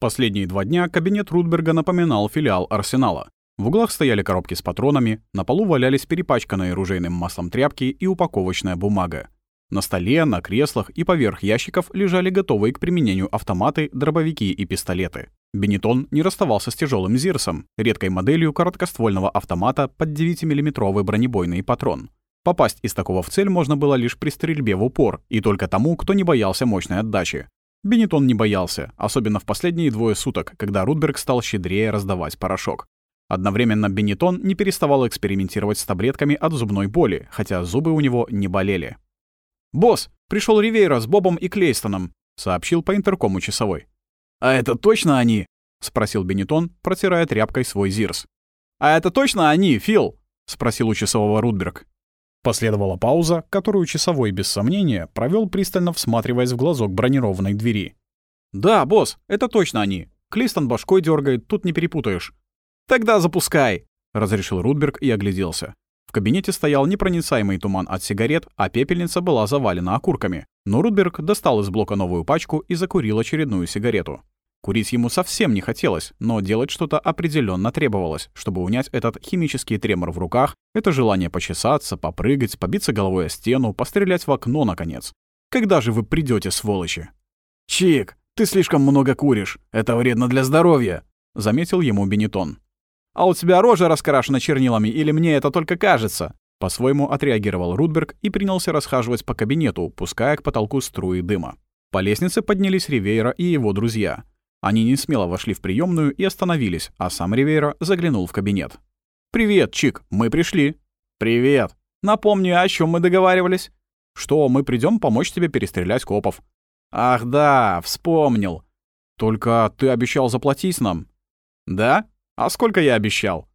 Последние два дня кабинет Рудберга напоминал филиал Арсенала. В углах стояли коробки с патронами, на полу валялись перепачканные ружейным маслом тряпки и упаковочная бумага. На столе, на креслах и поверх ящиков лежали готовые к применению автоматы, дробовики и пистолеты. Бенетон не расставался с тяжелым Зирсом, редкой моделью короткоствольного автомата под 9-миллиметровый бронебойный патрон. Попасть из такого в цель можно было лишь при стрельбе в упор, и только тому, кто не боялся мощной отдачи. Бенетон не боялся, особенно в последние двое суток, когда Рудберг стал щедрее раздавать порошок. Одновременно Бенетон не переставал экспериментировать с таблетками от зубной боли, хотя зубы у него не болели. «Босс, пришел Ривейра с Бобом и Клейстоном», — сообщил по интеркому часовой. «А это точно они?» — спросил Бенетон, протирая тряпкой свой зирс. «А это точно они, Фил?» — спросил у часового Рудберг. Последовала пауза, которую часовой, без сомнения, провел пристально всматриваясь в глазок бронированной двери. «Да, босс, это точно они. Клейстон башкой дергает, тут не перепутаешь. «Тогда запускай!» — разрешил Рудберг и огляделся. В кабинете стоял непроницаемый туман от сигарет, а пепельница была завалена окурками. Но Рудберг достал из блока новую пачку и закурил очередную сигарету. Курить ему совсем не хотелось, но делать что-то определенно требовалось, чтобы унять этот химический тремор в руках, это желание почесаться, попрыгать, побиться головой о стену, пострелять в окно, наконец. Когда же вы придете, сволочи? «Чик, ты слишком много куришь. Это вредно для здоровья», — заметил ему Бенетон. «А у тебя рожа раскрашена чернилами, или мне это только кажется?» По-своему отреагировал Рудберг и принялся расхаживать по кабинету, пуская к потолку струи дыма. По лестнице поднялись Ривейра и его друзья. Они не смело вошли в приемную и остановились, а сам Ривейра заглянул в кабинет. «Привет, Чик, мы пришли». «Привет. Напомни, о чем мы договаривались?» «Что, мы придем помочь тебе перестрелять копов». «Ах да, вспомнил. Только ты обещал заплатить нам». «Да? А сколько я обещал?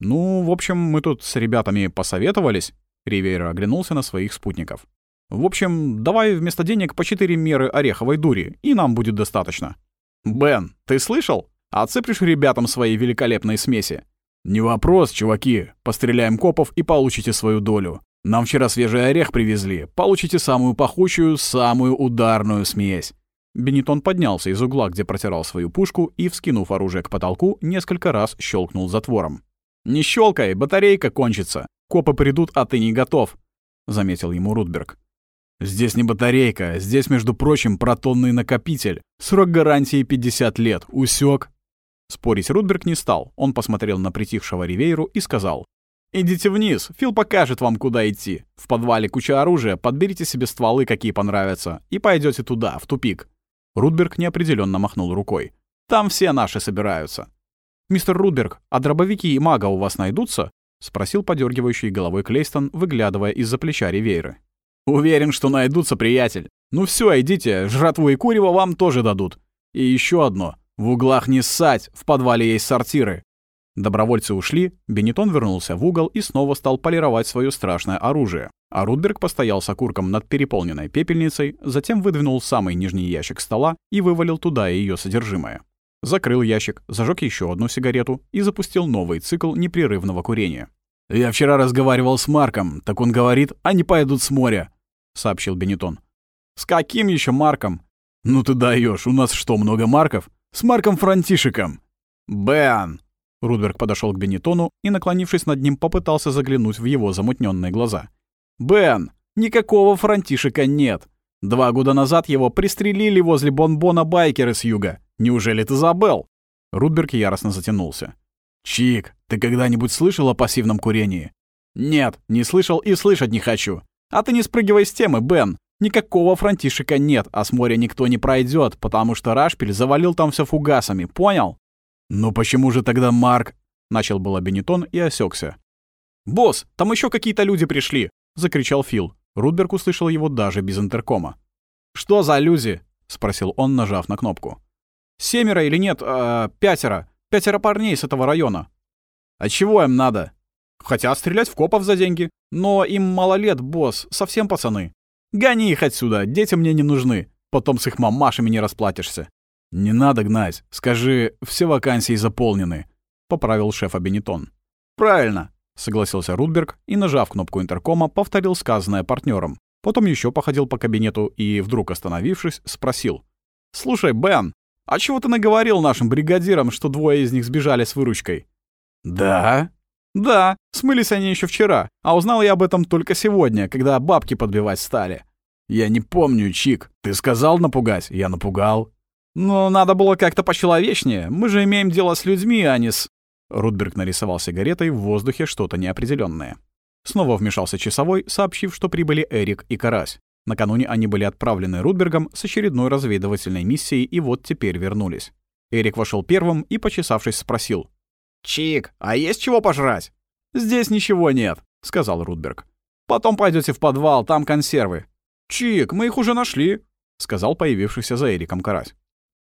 Ну, в общем, мы тут с ребятами посоветовались. Ривейра оглянулся на своих спутников. В общем, давай вместо денег по четыре меры ореховой дури, и нам будет достаточно. Бен, ты слышал? Отсыплешь ребятам свои великолепные смеси? Не вопрос, чуваки. Постреляем копов и получите свою долю. Нам вчера свежий орех привезли. Получите самую пахучую, самую ударную смесь. Бенетон поднялся из угла, где протирал свою пушку, и, вскинув оружие к потолку, несколько раз щелкнул затвором. «Не щелкай, батарейка кончится. Копы придут, а ты не готов», — заметил ему Рудберг. «Здесь не батарейка, здесь, между прочим, протонный накопитель. Срок гарантии 50 лет. Усек. Спорить Рудберг не стал. Он посмотрел на притихшего Ривейру и сказал. «Идите вниз, Фил покажет вам, куда идти. В подвале куча оружия, подберите себе стволы, какие понравятся, и пойдете туда, в тупик. Рудберг неопределенно махнул рукой. «Там все наши собираются». «Мистер Рудберг, а дробовики и мага у вас найдутся?» — спросил подергивающий головой Клейстон, выглядывая из-за плеча Ривейры. «Уверен, что найдутся, приятель. Ну все, идите, жратву и курево вам тоже дадут. И еще одно. В углах не ссать, в подвале есть сортиры. Добровольцы ушли, Бенетон вернулся в угол и снова стал полировать свое страшное оружие. А Рудберг постоял с окурком над переполненной пепельницей, затем выдвинул самый нижний ящик стола и вывалил туда ее содержимое. Закрыл ящик, зажег еще одну сигарету и запустил новый цикл непрерывного курения. «Я вчера разговаривал с Марком, так он говорит, они пойдут с моря», — сообщил Бенетон. «С каким еще Марком?» «Ну ты даешь, у нас что, много Марков? С Марком Франтишиком». «Бен!» Рудберг подошел к Бенетону и, наклонившись над ним, попытался заглянуть в его замутненные глаза. «Бен, никакого франтишика нет. Два года назад его пристрелили возле Бонбона байкеры с юга. Неужели ты забыл?» Рудберг яростно затянулся. «Чик, ты когда-нибудь слышал о пассивном курении?» «Нет, не слышал и слышать не хочу. А ты не спрыгивай с темы, Бен. Никакого франтишика нет, а с моря никто не пройдет, потому что Рашпиль завалил там все фугасами, понял?» «Но почему же тогда Марк...» — начал было Бенетон и осекся. «Босс, там еще какие-то люди пришли!» — закричал Фил. Рудберг услышал его даже без интеркома. «Что за люди?» — спросил он, нажав на кнопку. «Семеро или нет, э, пятеро. Пятеро парней с этого района». «А чего им надо?» «Хотят стрелять в копов за деньги. Но им мало лет, босс, совсем пацаны». «Гони их отсюда, дети мне не нужны. Потом с их мамашами не расплатишься». «Не надо гнать. Скажи, все вакансии заполнены», — поправил шефа Бенетон. «Правильно», — согласился Рудберг и, нажав кнопку интеркома, повторил сказанное партнером. Потом еще походил по кабинету и, вдруг остановившись, спросил. «Слушай, Бен, А чего ты наговорил нашим бригадирам, что двое из них сбежали с выручкой? Да? Да, смылись они еще вчера, а узнал я об этом только сегодня, когда бабки подбивать стали. Я не помню, Чик. Ты сказал напугать? Я напугал. Но надо было как-то почеловечнее. Мы же имеем дело с людьми, а не с... Рудберг нарисовал сигаретой в воздухе что-то неопределенное. Снова вмешался часовой, сообщив, что прибыли Эрик и Карась. Накануне они были отправлены Рудбергом с очередной разведывательной миссией и вот теперь вернулись. Эрик вошел первым и, почесавшись, спросил. «Чик, а есть чего пожрать?» «Здесь ничего нет», — сказал Рудберг. «Потом пойдете в подвал, там консервы». «Чик, мы их уже нашли», — сказал появившийся за Эриком Карась.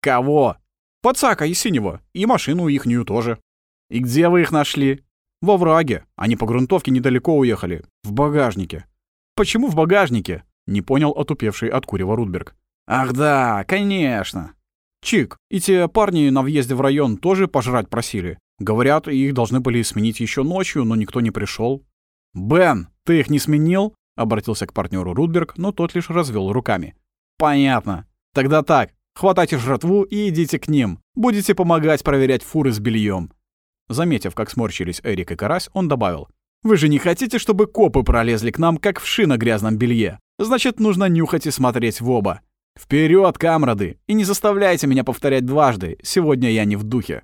«Кого?» «Пацака и Синего, и машину ихнюю тоже». «И где вы их нашли?» «Во враге. Они по грунтовке недалеко уехали. В багажнике». «Почему в багажнике?» — не понял отупевший от курева Рудберг. «Ах да, конечно». «Чик, и те парни на въезде в район тоже пожрать просили. Говорят, их должны были сменить еще ночью, но никто не пришел. «Бен, ты их не сменил?» — обратился к партнеру Рудберг, но тот лишь развел руками. «Понятно. Тогда так, хватайте жратву и идите к ним. Будете помогать проверять фуры с бельем. Заметив, как сморщились Эрик и Карась, он добавил. «Вы же не хотите, чтобы копы пролезли к нам, как вши на грязном белье? Значит, нужно нюхать и смотреть в оба. Вперед, камрады! И не заставляйте меня повторять дважды, сегодня я не в духе».